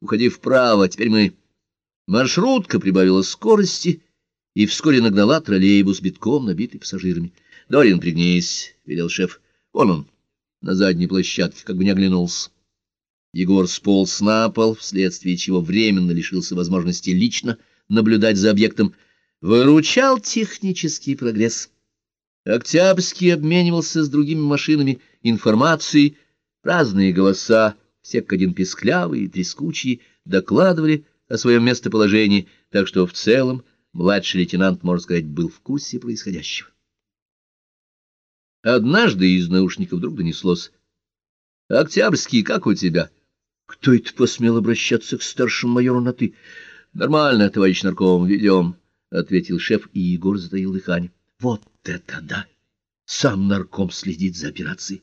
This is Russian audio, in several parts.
уходи вправо, теперь мы... Маршрутка прибавила скорости и вскоре нагнала троллейбус битком, набитый пассажирами. — Дорин, пригнись, — велел шеф. — Вон он, на задней площадке, как бы не оглянулся. Егор сполз на пол, вследствие чего временно лишился возможности лично наблюдать за объектом. Выручал технический прогресс. Октябрьский обменивался с другими машинами информацией, разные голоса, все как один песклявые и трескучие, докладывали о своем местоположении, так что в целом младший лейтенант, можно сказать, был в курсе происходящего. Однажды из наушников вдруг донеслось. — Октябрьский, как у тебя? — Кто это посмел обращаться к старшему майору на «ты»? — Нормально, товарищ нарком, ведем, — ответил шеф, и Егор затаил дыхание. — Вот это да! Сам нарком следит за операцией.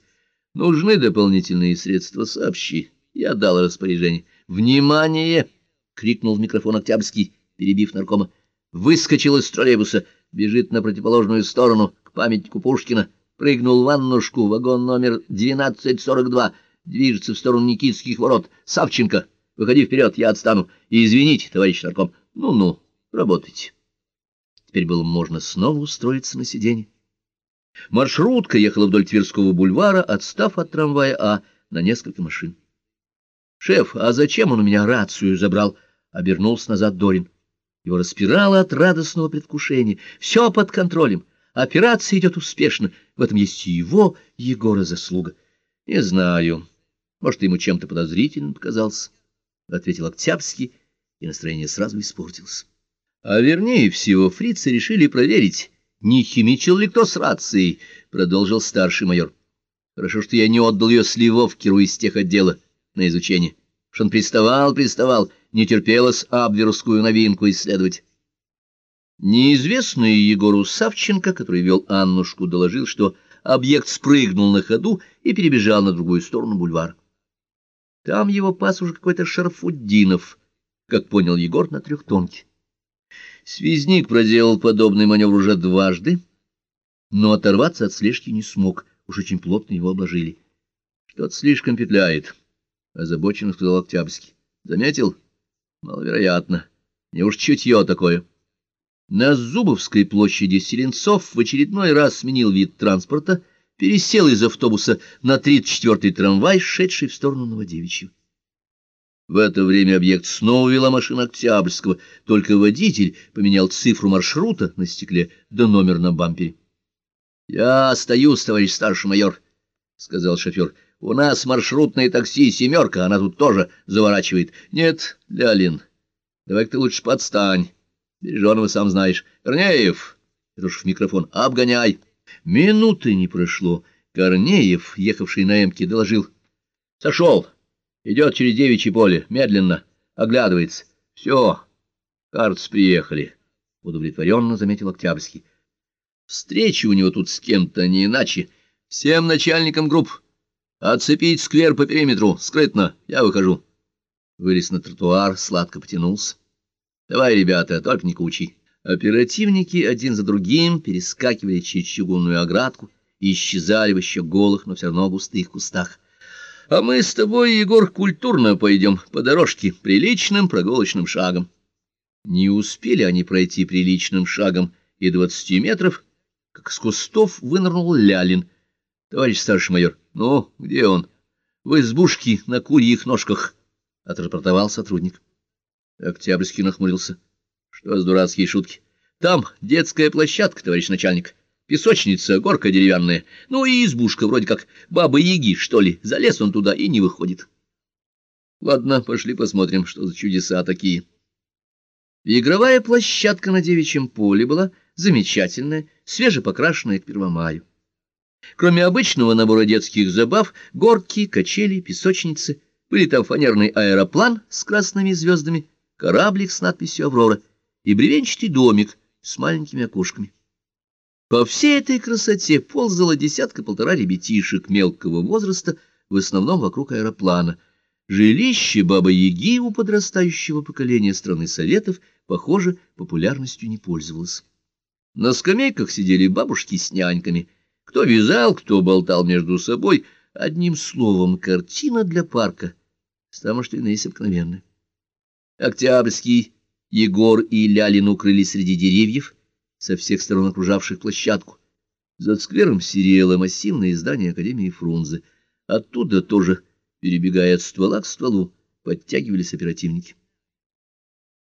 Нужны дополнительные средства, сообщи. Я дал распоряжение. «Внимание!» — крикнул в микрофон Октябрьский, перебив наркома. Выскочил из троллейбуса, бежит на противоположную сторону, к памятнику Пушкина. Прыгнул в ваннушку, вагон номер 1242, движется в сторону Никитских ворот. Савченко, выходи вперед, я отстану. И извините, товарищ нарком. Ну-ну, работайте. Теперь было можно снова устроиться на сиденье. Маршрутка ехала вдоль Тверского бульвара, отстав от трамвая А на несколько машин. «Шеф, а зачем он у меня рацию забрал?» — обернулся назад Дорин. Его распирало от радостного предвкушения. Все под контролем. Операция идет успешно. В этом есть его, Егора, заслуга. — Не знаю. Может, ему чем-то подозрительным показался, — ответил Октябрьский, и настроение сразу испортилось. А вернее всего, фрицы решили проверить, не химичил ли кто с рацией, — продолжил старший майор. Хорошо, что я не отдал ее Сливовкеру из тех отдела на изучение. Что он приставал, приставал, не терпелось абверскую новинку исследовать. Неизвестный Егору Савченко, который вел Аннушку, доложил, что объект спрыгнул на ходу и перебежал на другую сторону бульвара. Там его пас уже какой-то Шарфуддинов, как понял Егор, на трехтонке. Связник проделал подобный маневр уже дважды, но оторваться от слежки не смог, уж очень плотно его обложили. Что-то слишком петляет озабоченно сказал Октябрьский. Заметил? Маловероятно. Не уж чутье такое. На Зубовской площади Селенцов в очередной раз сменил вид транспорта, пересел из автобуса на 34-й трамвай, шедший в сторону Новодевичьего. В это время объект снова вела машина Октябрьского, только водитель поменял цифру маршрута на стекле да номер на бампере. — Я остаюсь, товарищ старший майор, — сказал шофер. У нас маршрутное такси «семерка», она тут тоже заворачивает. Нет, Лялин, давай ты лучше подстань. Береженого сам знаешь. Корнеев, это уж в микрофон, обгоняй. Минуты не прошло. Корнеев, ехавший на эмке, доложил. Сошел. Идет через девичье поле, медленно, оглядывается. Все, кажется, приехали. Удовлетворенно заметил Октябрьский. Встреча у него тут с кем-то не иначе. Всем начальникам групп Отцепить сквер по периметру, скрытно, я выхожу. Вылез на тротуар, сладко потянулся. Давай, ребята, только не кучи. Оперативники один за другим перескакивали через чугунную оградку и исчезали в еще голых, но все равно густых кустах. А мы с тобой, Егор, культурно пойдем по дорожке, приличным прогулочным шагом. Не успели они пройти приличным шагом и двадцати метров, как с кустов вынырнул Лялин — Товарищ старший майор, ну, где он? В избушке на курьих ножках, — отрапортовал сотрудник. Октябрьский нахмурился. Что за дурацкие шутки? Там детская площадка, товарищ начальник. Песочница, горка деревянная. Ну и избушка, вроде как баба-яги, что ли. Залез он туда и не выходит. Ладно, пошли посмотрим, что за чудеса такие. Игровая площадка на девичьем поле была замечательная, свежепокрашенная к Первомаю. Кроме обычного набора детских забав, горки, качели, песочницы, были там фанерный аэроплан с красными звездами, кораблик с надписью «Аврора» и бревенчатый домик с маленькими окошками. По всей этой красоте ползала десятка-полтора ребятишек мелкого возраста, в основном вокруг аэроплана. Жилище Бабы-Яги у подрастающего поколения страны Советов, похоже, популярностью не пользовалось. На скамейках сидели бабушки с няньками — кто вязал, кто болтал между собой. Одним словом, картина для парка, самое что и наись обыкновенная. Октябрьский, Егор и Лялин укрылись среди деревьев, со всех сторон окружавших площадку. За сквером серело массивное здание Академии Фрунзе. Оттуда тоже, перебегая от ствола к стволу, подтягивались оперативники.